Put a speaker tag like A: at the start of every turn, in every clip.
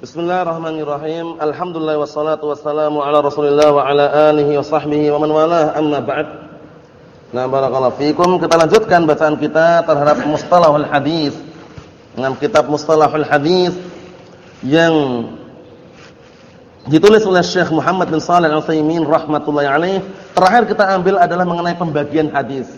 A: Bismillahirrahmanirrahim. Alhamdulillah wassalatu wassalamu ala Rasulillah wa ala alihi wa sahbihi wa man walah. Amma ba'd. Nah, barakallahu fikum. Kita lanjutkan bacaan kita terhadap mustalahul hadis. Dengan kitab mustalahul hadis yang ditulis oleh Syekh Muhammad bin Shalih Al-Utsaimin rahimatullah alaih. Terakhir kita ambil adalah mengenai pembagian hadis.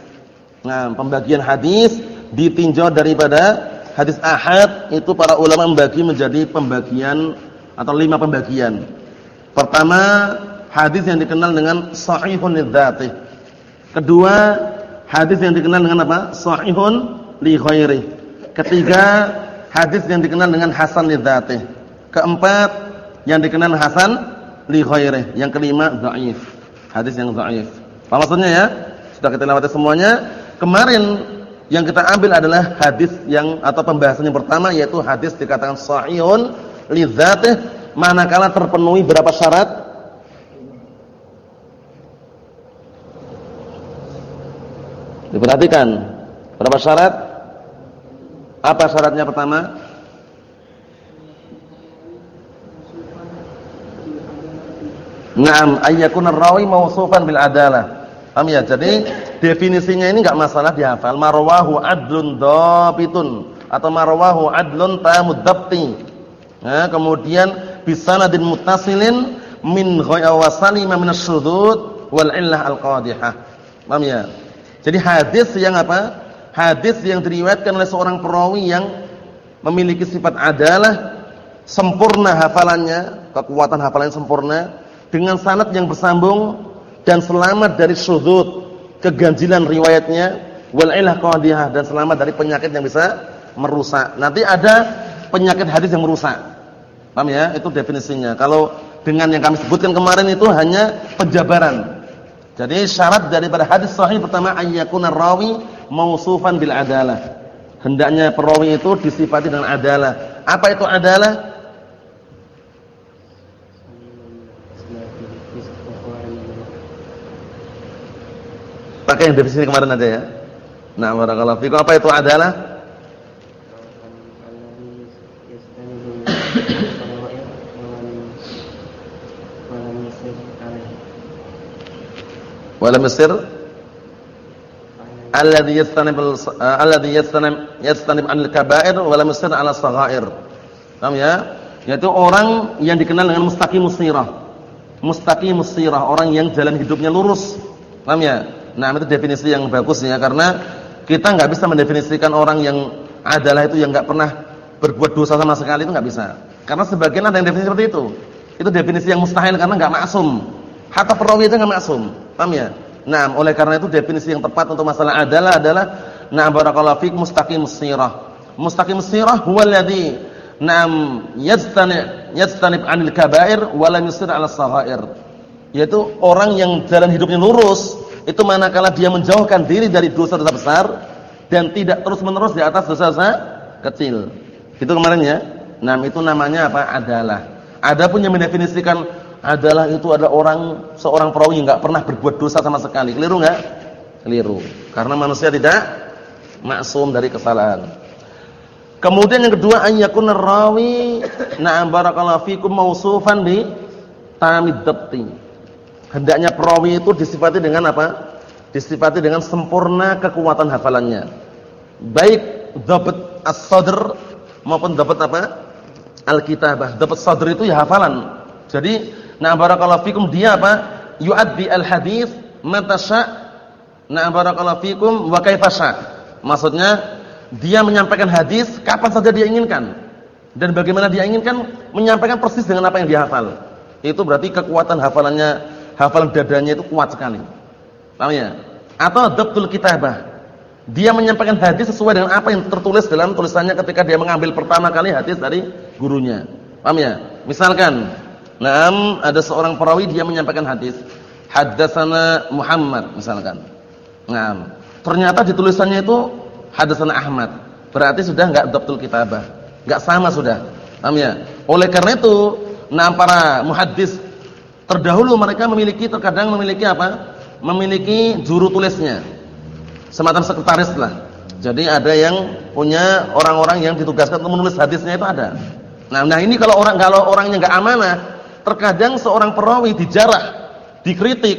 A: Nah, pembagian hadis ditinjau daripada hadis ahad itu para ulama membagi menjadi pembagian atau lima pembagian. Pertama, hadis yang dikenal dengan sahihun lidzati. Kedua, hadis yang dikenal dengan apa? Sahihun li. Ketiga, hadis yang dikenal dengan hasan lidzati. Keempat, yang dikenal hasan li. Yang kelima, dhaif. Hadis yang dhaif. Apa maksudnya ya? Sudah kita lewati semuanya. Kemarin yang kita ambil adalah hadis yang atau pembahasan yang pertama yaitu hadis dikatakan sahihun li manakala terpenuhi berapa syarat? Diperhatikan. Berapa syarat? Apa syaratnya pertama? Naam ayyakuna ar-rawi mawsufan bil adalah. Paham ya? Jadi Definisinya ini enggak masalah dihafal. Marwahu adlun dhabitun atau marwahu adlun tamud dhabti. Nah, kemudian bisanadin muttasilin min ghaya wa salima min asy-syudud wal illah al-qadhihah. Paham ya? Jadi hadis yang apa? Hadis yang diriwayatkan oleh seorang perawi yang memiliki sifat adalah sempurna hafalannya, kekuatan hafalannya sempurna dengan sanad yang bersambung dan selamat dari syudzud keganjilan riwayatnya wal ilah qadhiyah dan selamat dari penyakit yang bisa merusak. Nanti ada penyakit hadis yang merusak. Paham ya? Itu definisinya. Kalau dengan yang kami sebutkan kemarin itu hanya penjabaran. Jadi syarat daripada hadis sahih pertama ayyakuna rawi mausufan bil adalah. Hendaknya perawi itu disifati dengan adalah. Apa itu adalah? Pakai yang definisi kemarin aja ya. Nah, barakallahu fikum. Apa itu adalah? Wala misir alladhi yastanib alladhi yastanib yastanib anil kaba'ir wala misir ala saghair. Paham ya? Yaitu orang yang dikenal dengan mustaqimus sirah. Mustaqimus sirah, orang yang jalan hidupnya lurus. Paham ya? Nah, itu definisi yang bagus ya karena kita nggak bisa mendefinisikan orang yang adalah itu yang nggak pernah berbuat dosa sama sekali itu nggak bisa. Karena sebagian ada yang definisi seperti itu. Itu definisi yang mustahil karena nggak maksum. Hatta perawi itu nggak maksum. Paham ya? Nah, oleh karena itu definisi yang tepat untuk masalah adalah adalah na barakallahu fik mustaqim sirah. Mustaqim sirah huwa alladhi nam yajtani yajtanib 'anil kaba'ir wa lam yusir 'ala saghair. Yaitu orang yang jalan hidupnya lurus itu manakala dia menjauhkan diri dari dosa-dosa besar dan tidak terus-menerus di atas dosa-dosa kecil. Itu kemarin ya. Nah, itu namanya apa? Adalah. Adapun yang mendefinisikan adalah itu ada orang seorang perawi yang enggak pernah berbuat dosa sama sekali. Keliru enggak? Keliru. Karena manusia tidak maksum dari kesalahan. Kemudian yang kedua ayyakun rawi na'am barakallahu fikum mausufan bi tamid hendaknya perawi itu disifati dengan apa? Disifati dengan sempurna kekuatan hafalannya. Baik dhabt as-sadr maupun dhabt apa? Al-kitabah. Dhabt sadr itu ya hafalan. Jadi, na barakallahu fikum dia apa? Yu'addi al-hadis mata sya' na barakallahu fikum wa kaifa sya'. Maksudnya dia menyampaikan hadis kapan saja dia inginkan. Dan bagaimana dia inginkan menyampaikan persis dengan apa yang dia hafal. Itu berarti kekuatan hafalannya hafalan dadanya itu kuat sekali. Paham ya? Atau dhabtul kitabah. Dia menyampaikan hadis sesuai dengan apa yang tertulis dalam tulisannya ketika dia mengambil pertama kali hadis dari gurunya. Paham ya? Misalkan, Naam ada seorang perawi dia menyampaikan hadis, haddatsana Muhammad misalkan. Naam. Ternyata di tulisannya itu haddatsana Ahmad. Berarti sudah enggak dhabtul kitabah. Enggak sama sudah. Paham ya? Oleh karena itu, nah para muhaddis Terdahulu mereka memiliki terkadang memiliki apa? Memiliki juru tulisnya. Semacam sekretaris lah. Jadi ada yang punya orang-orang yang ditugaskan untuk menulis hadisnya itu ada. Nah, nah ini kalau orang kalau orangnya enggak amanah, terkadang seorang perawi dijarah, dikritik,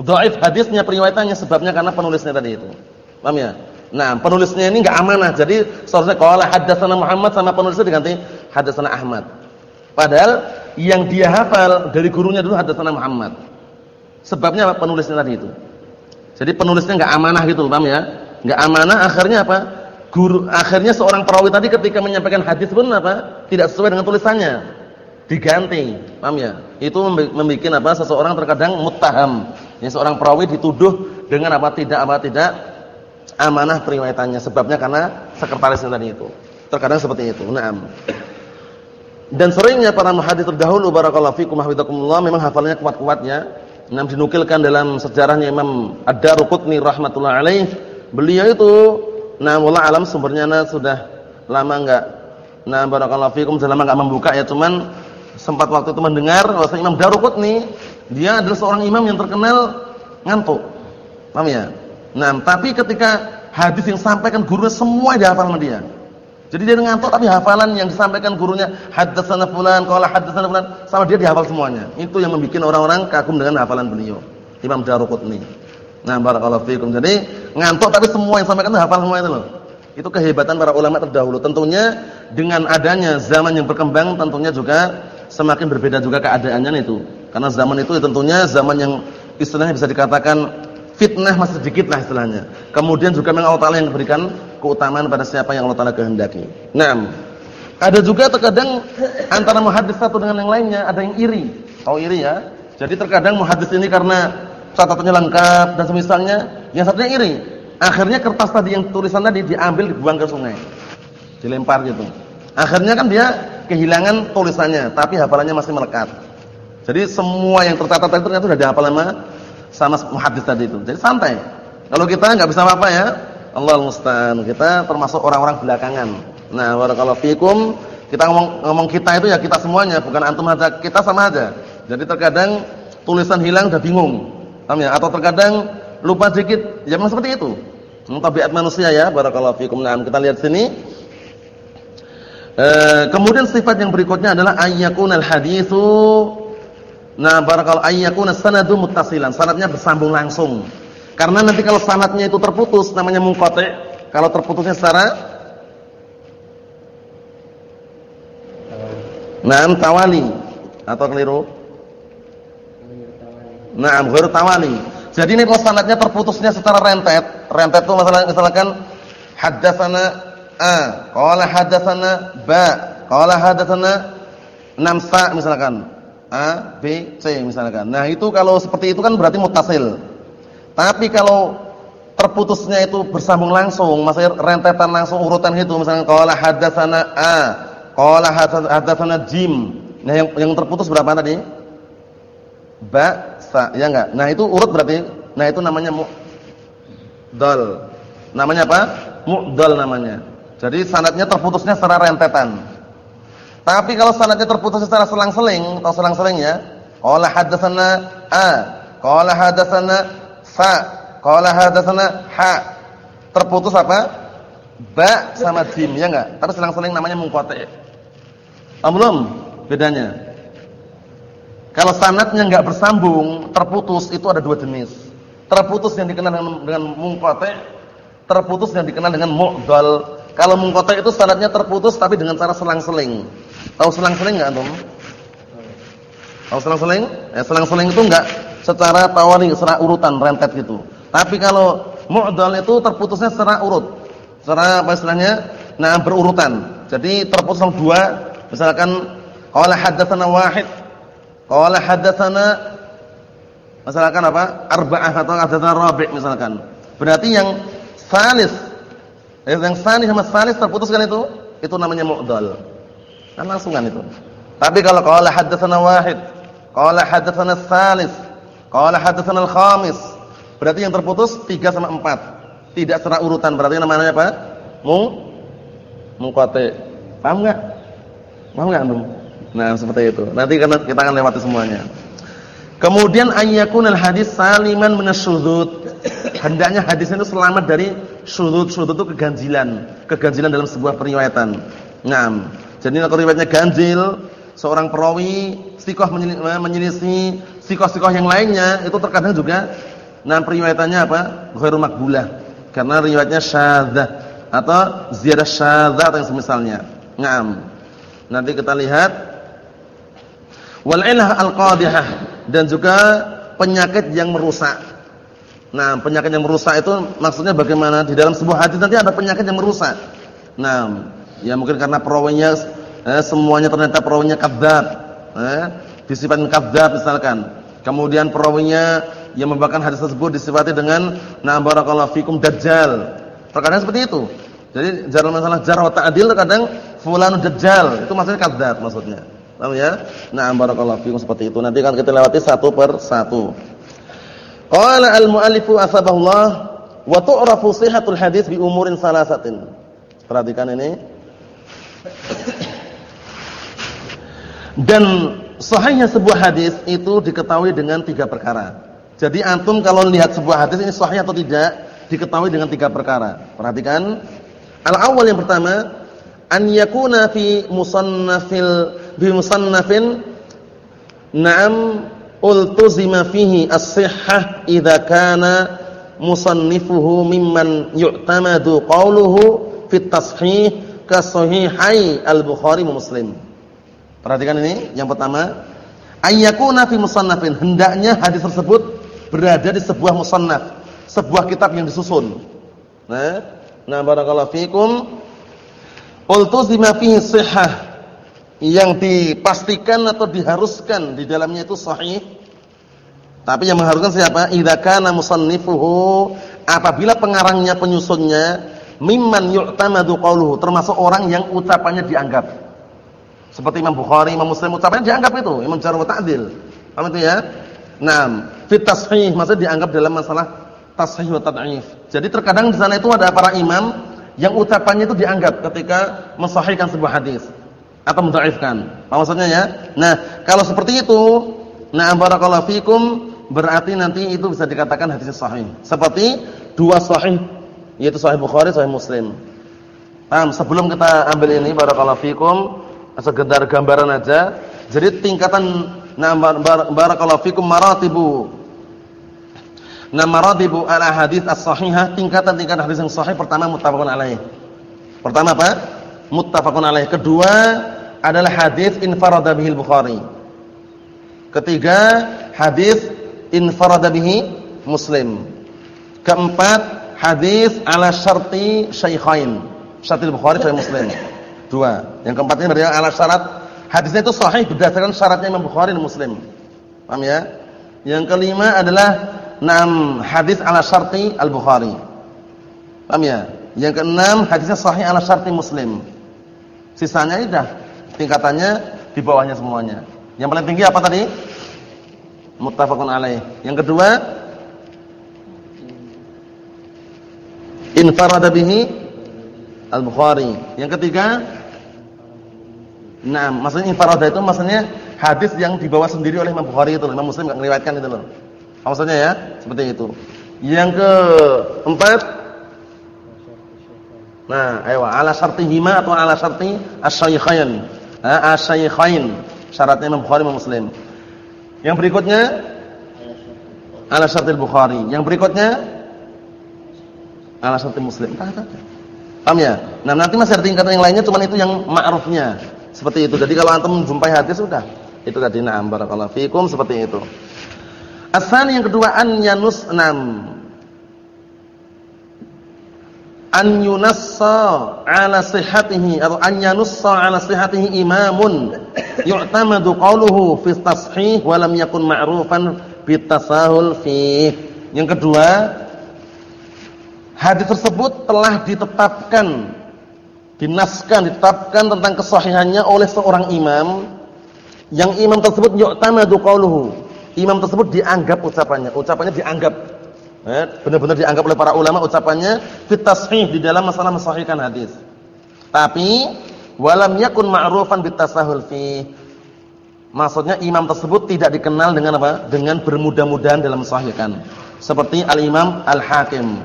A: dhaif hadisnya periwayatannya sebabnya karena penulisnya tadi itu. Paham ya? Nah, penulisnya ini enggak amanah. Jadi seharusnya qala haddatsana Muhammad sama penulisnya diganti haddatsana Ahmad. Padahal yang dia hafal dari gurunya dulu haddatsana Muhammad. Sebabnya apa? Penulisnya tadi itu. Jadi penulisnya enggak amanah gitu, paham ya? Enggak amanah akhirnya apa? Guru akhirnya seorang perawi tadi ketika menyampaikan hadis pun apa? Tidak sesuai dengan tulisannya. Diganti, paham ya? Itu membuat apa? Seseorang terkadang muttaham. Ya seorang perawi dituduh dengan apa? Tidak apa? Tidak amanah periwayatannya. Sebabnya karena sekretarisnya tadi itu. Terkadang seperti itu. Naam. Dan seringnya para muhadits terdahulu barakallahu fikum hafizakumullah memang hafalannya kuat-kuatnya. Nam dinukilkan dalam sejarahnya Imam Ad-Daruqutni rahimatullah alaih. Beliau itu nah wallah alam sumbernya nah, sudah lama enggak nah barakallahu fikum sudah lama enggak membuka ya cuman sempat waktu itu mendengar bahwa Imam Daruqutni dia adalah seorang imam yang terkenal ngantuk. Paham ya? Nah, tapi ketika hadis yang sampaikan gurunya semua dihafal sama dia. Jadi dia ngantuk tapi hafalan yang disampaikan gurunya haddatsana fulan qala haddatsana fulan sama dia dihafal semuanya. Itu yang membuat orang-orang kagum dengan hafalan beliau. Imam Daruqutni. Nah, barakallahu fikum. Jadi ngantuk tapi semua yang sampaikan itu hafal semua itu loh. Itu kehebatan para ulama terdahulu. Tentunya dengan adanya zaman yang berkembang tentunya juga semakin berbeda juga keadaannya itu. Karena zaman itu tentunya zaman yang istilahnya bisa dikatakan fitnah masih sedikit lah istilahnya. Kemudian juga memang Allah Taala yang memberikan keutamaan pada siapa yang Allah Taala kehendaki. Nah, ada juga terkadang antara muhadis satu dengan yang lainnya ada yang iri. Oh iri ya. Jadi terkadang muhadis ini karena catatannya lengkap dan semisalnya, yang satunya iri. Akhirnya kertas tadi yang tulisan tadi diambil dibuang ke sungai. Dilempar gitu. Akhirnya kan dia kehilangan tulisannya, tapi hafalannya masih melekat. Jadi semua yang tercatat itu ternyata sudah dihafal sama sama muhaddis tadi itu. Jadi santai. Kalau kita nggak bisa apa-apa ya, Allah musta'an. Kita termasuk orang-orang belakangan. Nah, barakallahu fikum, kita ngomong ngomong kita itu ya kita semuanya, bukan antum aja, kita sama aja. Jadi terkadang tulisan hilang udah bingung. Paham ya? Atau terkadang lupa sedikit, ya memang seperti itu. Tabiat manusia ya, barakallahu fikum. Nah, kita lihat sini. E, kemudian sifat yang berikutnya adalah ayyakunal haditsu Nah, barakal ayyakuna sanadu muttasilan. Sanadnya bersambung langsung. Karena nanti kalau sanadnya itu terputus namanya munqati. Kalau terputusnya secara Naam tawali atau keliru? Naam ghairu tawali. Jadi ini kalau sanadnya terputusnya secara rentet, rentet itu masalah misalkan haddatsana A, qala haddatsana Ba, qala haddatsana Namsa misalkan. A, B, C misalkan. Nah, itu kalau seperti itu kan berarti mutasil. Tapi kalau terputusnya itu bersambung langsung, maksudnya rentetan langsung urutan itu misalnya qala hadatsana A, qala hadatsana Jim. Nah, yang yang terputus berapa tadi? Ba, sa, ya enggak? Nah, itu urut berarti. Nah, itu namanya mu'dal. Namanya apa? Mu'dal namanya. Jadi sanadnya terputusnya secara rentetan. Tapi kalau sanadnya terputus secara selang-seling, atau selang-seling ya. Qala hadatsana A, qala hadatsana Fa, qala hadatsana Ha. Terputus apa? Ba sama jim ya enggak? Tapi selang-seling namanya munqati'. Belum bedanya. Kalau sanadnya enggak bersambung, terputus itu ada dua jenis. Terputus yang dikenal dengan dengan munqati', terputus yang dikenal dengan mu'dal. Kalau munqati' itu sanadnya terputus tapi dengan cara selang-seling. Tahu selang-seling enggak antum? Tahu selang-seling? Ya, selang-seling itu enggak secara tawari, secara urutan rentet gitu. Tapi kalau mu'dal itu terputusnya secara urut. Secara apa istilahnya? Nah, berurutan. Jadi terputus dua, misalkan qala haddatsana wahid, qala haddatsana misalkan apa? arba'ah atau haddatsana rabi' misalkan. Berarti yang salis yang salis sama salis terputus kan itu? Itu namanya mu'dal. Kan langsungan itu. Tapi kalau qala haddatsana wahid, qala haddatsana tsalis, qala haddatsana al-khamis, berarti yang terputus 3 sama 4. Tidak secara urutan, berarti namanya apa? Mu muqati. Paham enggak? Paham enggak antum? Nah, seperti itu. Nanti kita akan lewati semuanya. Kemudian ayyakunal hadis saliman minasyudzud. Hendaknya hadis itu selamat dari syudzud. Syudzud itu keganjilan, keganjilan dalam sebuah periwayatan. Naam. Jadi kalau riwayatnya ganjil, seorang perawi sikoh menyelisih sikoh-sikoh yang lainnya, itu terkadang juga nah periwayatannya apa? Ghairu makbulah. Karena riwayatnya syadzah atau ziyadah syadzah atau yang semisalnya. Naam. Nanti kita lihat wal ilah al-qadihah dan juga penyakit yang merusak. Nah, penyakit yang merusak itu maksudnya bagaimana? Di dalam sebuah hadis nanti ada penyakit yang merusak. Nah, ya mungkin karena perawinya eh, semuanya ternyata perawinya kadzdzab, eh, disifatkan kadzdzab misalkan. Kemudian perawinya yang membawakan hadis tersebut disifati dengan na barakallahu fikum dajjal. Terkadang seperti itu. Jadi dalam masalah jarh wa ta'dil terkadang fulanu dajjal, itu maksudnya kadzdzab maksudnya. Paham ya? Nah, barakallahu fikum seperti itu. Nanti kan kita lewati satu per satu. Qala al-mu'allifu asbahullah wa tu'rafu sihhatul hadis bi umurin salasatin. Perhatikan ini. Dan sahihnya sebuah hadis itu diketahui dengan tiga perkara. Jadi antum kalau lihat sebuah hadis ini sahih atau tidak diketahui dengan tiga perkara. Perhatikan. Al-awwal yang pertama, an yakuna fi musannafil bi musannafin na'am ultuzima fihi as-sihhah idza kana musannifuhu mimman yu'tamadu qawluhu fit tashih ka sahihai al-Bukhari Muslim. Perhatikan ini, yang pertama, ayyakuna fi musannafin, hendaknya hadis tersebut berada di sebuah musannaf, sebuah kitab yang disusun. Nah, nah barakallahu fikum ultuzima fihi sihhah yang dipastikan atau diharuskan di dalamnya itu sahih. Tapi yang mengharuskan siapa? Idza kana musannifuhu apabila pengarangnya penyusunnya mimman yu'tamadu qawluhu termasuk orang yang ucapannya dianggap. Seperti Imam Bukhari, Imam Muslim ucapannya dianggap itu, Imam Jarh wa Ta'dil. Paham itu ya? Naam, fit tashih maksudnya dianggap dalam masalah tashih wa tad'if. Jadi terkadang di sana itu ada para imam yang ucapannya itu dianggap ketika mensahihkan sebuah hadis atau mendhaifkan. Apa maksudnya ya? Nah, kalau seperti itu, na'am barakallahu fikum berarti nanti itu bisa dikatakan hadis sahih. Seperti dua sahih yaitu sahih Bukhari, sahih Muslim. Paham? Sebelum kita ambil ini barakallahu fikum sekedar gambaran aja. Jadi tingkatan barakallahu fikum maratibu Nah maratibu ala hadis as-sahihah tingkatan-tingkatan hadis yang sahih pertama muttafaqun alaih. Pertama apa? muttafaqun alaih. Kedua adalah hadis infarada bihi Bukhari. Ketiga, hadis infarada bihi Muslim. Keempat, hadis ala syarti syaikhain. Syarti Bukhari dan Muslim. Dua. Yang keempat ini ala syarat hadisnya itu sahih berdasarkan syaratnya Imam Bukhari dan Muslim. Paham ya? Yang kelima adalah enam hadis ala syarti Al-Bukhari. Paham ya? Yang keenam hadisnya sahih ala syarti Muslim. Sisanya sudah tingkatannya di bawahnya semuanya. Yang paling tinggi apa tadi? Muttafaqun alaih. Yang kedua infarada bihi Al-Bukhari. Yang ketiga Nah, maksudnya infarada itu maksudnya hadis yang dibawa sendiri oleh Imam Bukhari itu, Imam Muslim enggak meriwayatkan itu loh. Maksudnya ya, seperti itu. Yang keempat Nah, ayo ala syartihima atau ala syarti asy-syaikhain. Ha, asy-syaikhain. Syaratnya Imam Bukhari dan Muslim. Yang berikutnya ala syartil Bukhari. Yang berikutnya ala syartil Muslim. Paham ya? Nah, nanti masih ada tingkatan yang lainnya cuman itu yang ma'rufnya. Seperti itu. Jadi kalau antum jumpai hadis sudah. Itu tadi na'am barakallahu fikum seperti itu. Asani yang kedua an yanus enam an yunassa ala sihhatihi atau an yanussa ala sihhatihi imamun yu'tamadu qawluhu fi tashih wa lam yakun ma'rufan bitasahul fi. Yang kedua, hadis tersebut telah ditetapkan dinaskan ditetapkan tentang kesahihannya oleh seorang imam yang imam tersebut yu'tamadu qawluhu. Imam tersebut dianggap ucapannya, ucapannya dianggap Eh, benar-benar dianggap oleh para ulama ucapannya fit di dalam masalah mensahihkan hadis. Tapi walam yakun ma'rufan bitasahul fi. Maksudnya imam tersebut tidak dikenal dengan apa? Dengan bermudah-mudahan dalam mensahihkan. Seperti al-Imam Al-Hakim.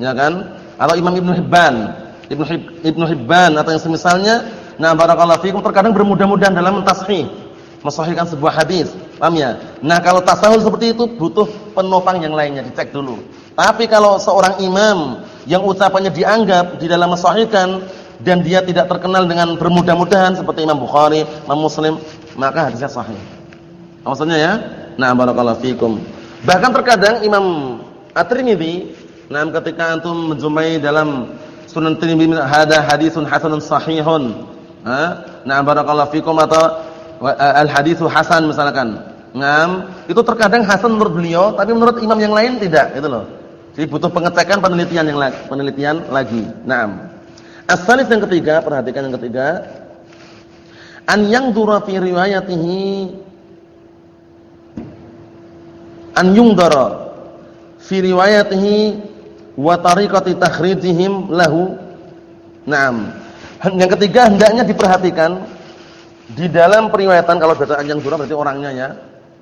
A: Ya kan? Atau Imam Ibnu Hibban. Ibnu Ibnu Hibban atau yang semisalnya Nah, barakallahu fikum terkadang bermudah-mudahan dalam mentashih, mensahihkan sebuah hadis. Paham ya? Nah, kalau tasahul seperti itu butuh penopang yang lainnya, dicek dulu. Tapi kalau seorang imam yang ucapannya dianggap di dalam mensahihkan dan dia tidak terkenal dengan bermudah-mudahan seperti Imam Bukhari, Imam Muslim, maka hadisnya sahih. Maksudnya ya? Nah, barakallahu fikum. Bahkan terkadang Imam At-Tirmidzi, nah ketika antum menjumpai dalam Sunan Tirmidzi hada hadisun hasanun sahihun. Nah, barakallahu fikum atau al haditsu hasan misalkan. Ngam, itu terkadang hasan menurut beliau, tapi menurut imam yang lain tidak, itu loh. Jadi butuh pengecekan penelitian yang lagi, penelitian lagi. Naam. As-salis yang ketiga, perhatikan yang ketiga. An yang dura fi riwayatihi an yungdara fi riwayatihi wa tariqati takhrijihim lahu. Naam. Yang ketiga hendaknya diperhatikan di dalam periwayatan kalau baca anjang surah berarti orangnya ya.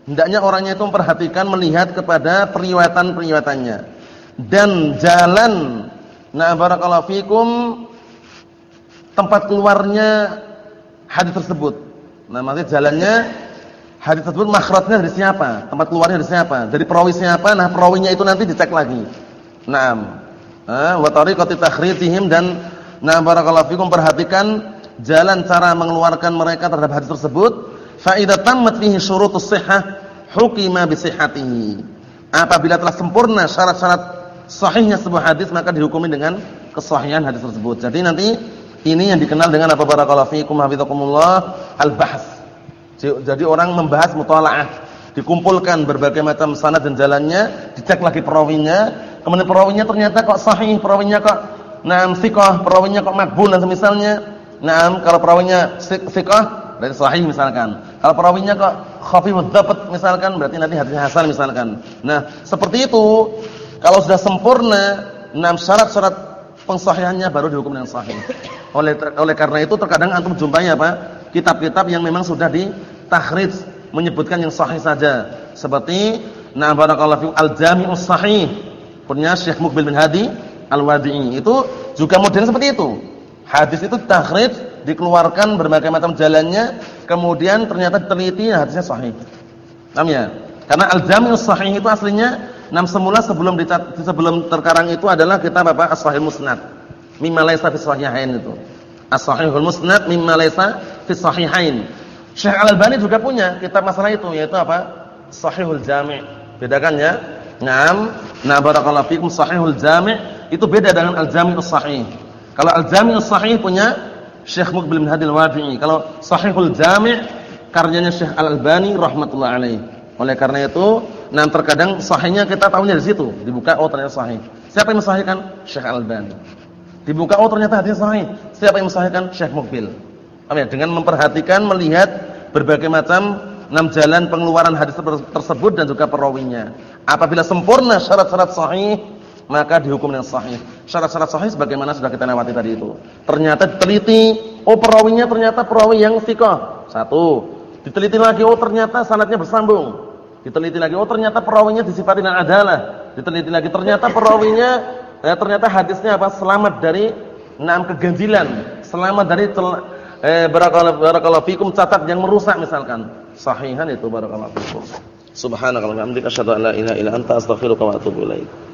A: Hendaknya orangnya itu memperhatikan melihat kepada periwayatan-periwayatannya dan jalan nah barakallahu fikum tempat keluarnya hadis tersebut. Nah, maksudnya jalannya hadis tersebut makhrajnya dari siapa? Tempat keluarnya dari siapa? Dari perawi siapa? Nah, perawinya itu nanti dicek lagi. Naam. Eh, wa tariqati takhrijihim dan nah barakallahu fikum perhatikan jalan cara mengeluarkan mereka terhadap hadis tersebut. Fa idza tammat fihi syurutus shihhah hukima bi sihhatihi. Apabila telah sempurna syarat-syarat sahihnya sebuah hadis maka dihukumi dengan kesahihan hadis tersebut. Jadi nanti ini yang dikenal dengan apa barakallahu fikum hafizakumullah al-bahs. Jadi orang membahas mutalaah, dikumpulkan berbagai macam sanad dan jalannya, dicek lagi perawinya, kemudian perawinya ternyata kok sahih, perawinya kok nam thiqah, perawinya kok makbul dan semisalnya. Naam, kalau perawinya thiqah berarti sahih misalkan. Kalau perawinya kok khafifud dhabt misalkan berarti nanti hadisnya hasan misalkan. Nah, seperti itu kalau sudah sempurna enam syarat-syarat pengsahihannya baru dihukum dengan sahih. Oleh oleh karena itu terkadang antum jumpai apa? Kitab-kitab yang memang sudah di takhrij menyebutkan yang sahih saja seperti na barakallahu al-jami'us sahih punya Syekh Mukbil bin Hadi Al-Wadi'i. Itu juga model seperti itu. Hadis itu takhrij dikeluarkan berbagai macam jalannya kemudian ternyata diteliti hadisnya sahih. Paham ya? Karena al-jami'us sahih itu aslinya nam semula sebelum sebelum terkarang itu adalah kitab apa? As-sahih musnad. Mimma laysa fi sahihain itu. As-sahihul musnad mimma laysa fi sahihain. Syekh Al-Albani juga punya kitab masalah itu yaitu apa? Sahihul Jami'. Bedakan ya. Naam, na barakallahu fikum Sahihul Jami' itu beda dengan Al-Jami'us Sahih. Kalau Al-Jami'us Sahih punya Syekh Muqbil bin Hadil Wadi'i. Kalau Sahihul Jami' karyanya Syekh Al-Albani rahimatullah alaih. Oleh karena itu, nah terkadang sahihnya kita tahunya dari situ, dibuka oh ternyata sahih. Siapa yang mensahihkan? Syekh Al-Albani. Dibuka oh ternyata hadisnya sahih. Siapa yang mensahihkan? Syekh Muqbil. Ya? Dengan memperhatikan, melihat berbagai macam enam jalan pengeluaran hadis tersebut dan juga perawinya. Apabila sempurna syarat-syarat sahih, maka dihukum dengan sahih. Syarat-syarat sahih sebagaimana sudah kita lewati tadi itu. Ternyata diteliti, oh perawinya ternyata perawi yang thiqah. Satu. Diteliti lagi, oh ternyata sanadnya bersambung. Diteliti lagi, oh ternyata perawinya disifati dengan adalah. Diteliti lagi, ternyata perawinya eh, ternyata hadisnya apa? Selamat dari enam keganjilan, selamat dari eh barakallahu barakallahu fikum catat yang merusak misalkan. Sahihan itu barakallahu fikum. Subhanakallahumma wa bihamdika asyhadu an la ilaha illa anta astaghfiruka wa atubu ilaik.